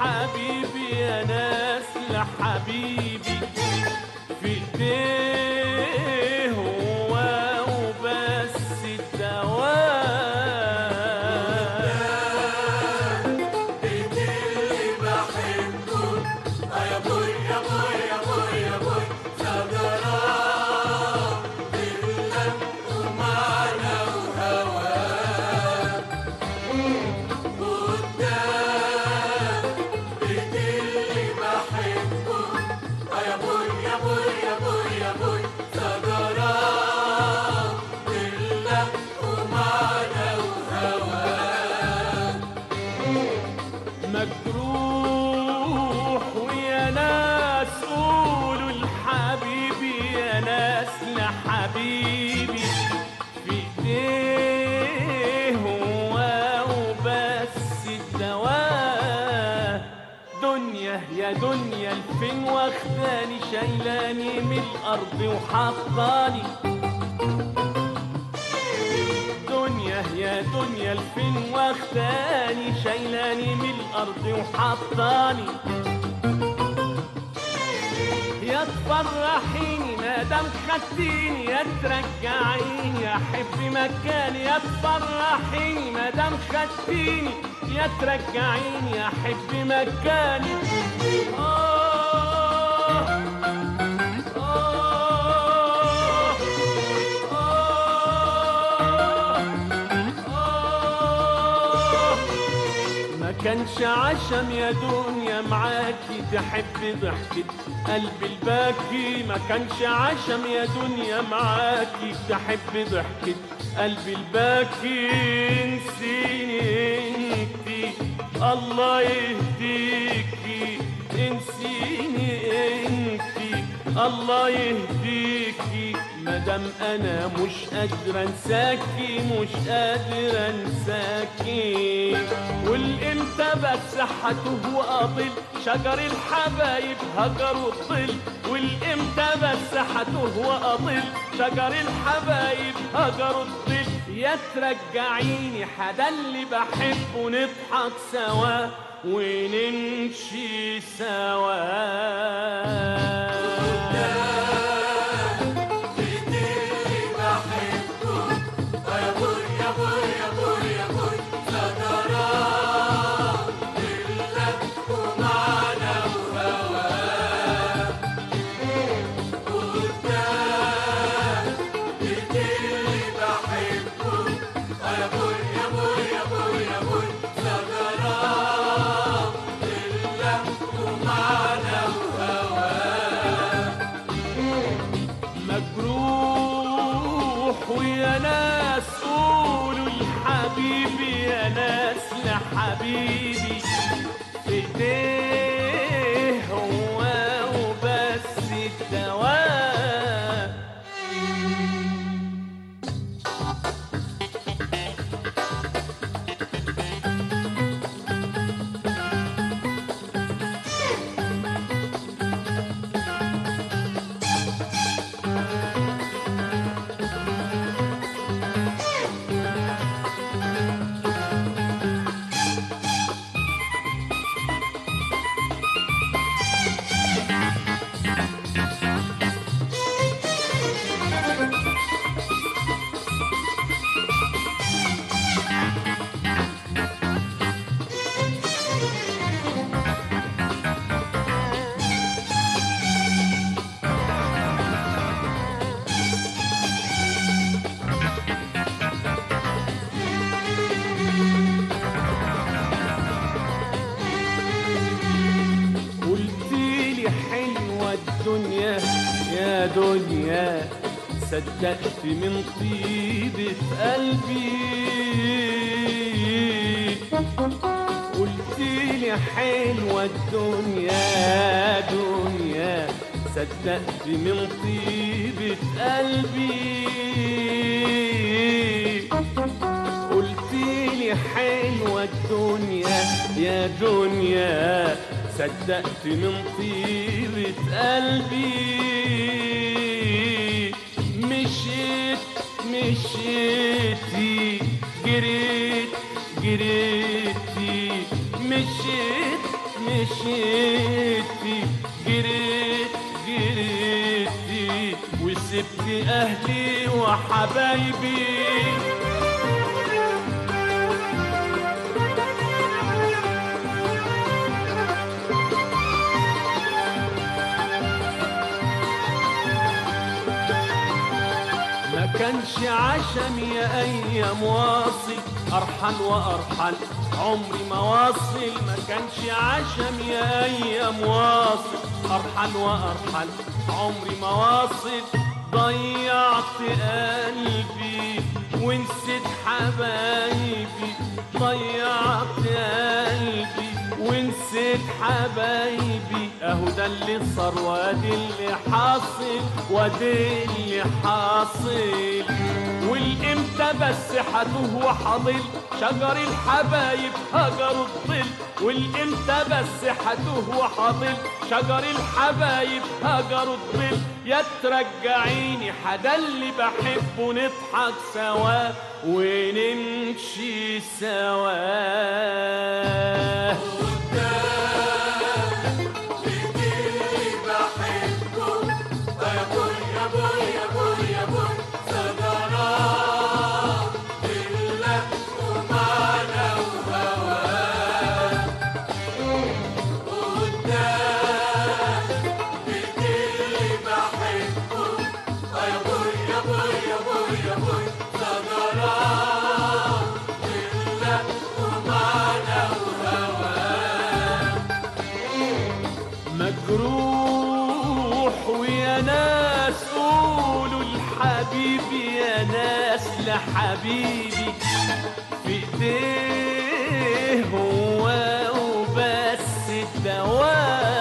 حبيبي يا ناس لحبيبي لحبيبي في ايديه هو وبس الدواء. دنيا يا دنيا الفين واخداني شايلاني من الأرض وحطاني. دنيا يا دنيا الفين واخداني شايلاني من الأرض وحطاني. يا تفرحيني ما دام خدتيني يا ترجعيني. احب مكاني يا تفرحيني. ما دام خدتيني يا ترجعيني. احب مكاني آه. كانش عشم يا دنيا معاكي تحب ضحكة قلبي الباكي. ما كانش عشم يا دنيا معاكي تحب ضحكة قلبي الباكي. انسيني انتي الله يهديكي. انسيني انتي الله يهديكي. مادام أنا مش قادر أنساكي مش قادر أنساكي. والإمتى بس هتوه واضل شجر الحبايب هجر الظل والإمتى بس هتوه واضل شجر الحبايب هجر الظل يا ترجعيني حدا اللي بحبه نضحك سوا ونمشي سوا. مجروح ويا ناس قولوا لحبيبي يا ناس لحبيبي في دنيا صدقت من طيبة قلبي. قلتيلي حلوة الدنيا يا دنيا صدقت من طيبة قلبي. قلتيلي حلوة الدنيا يا دنيا صدقت من طيبة قلبي. مشيتي جريت جريتي. مشيت مشيتي. جريت جريت وسبت أهلي وحبايبي. ما كانش عشم يا أيام واصل أرحل وأرحل عمري ما واصل. ما كانش عشم يا أيام واصل أرحل وأرحل عمري ما واصل. ضيعت قلبي ونسيت حبايبي ضيعت قلبي ونسيت حبايبي. اهو ده اللي صار وادي اللي حاصل وادي اللي حاصل. والإمتى بس حتوه وحضل شجر الحبايب هجر الظل. والإمتى بس حتوه وحضل شجر الحبايب هجر الظل. يا ترجعيني حدا اللي بحبه نضحك سوا ونمشي سوا. مجروح ويا ناس قولوا الحبيبي يا ناس لحبيبي في ايديه هو وبس الدواء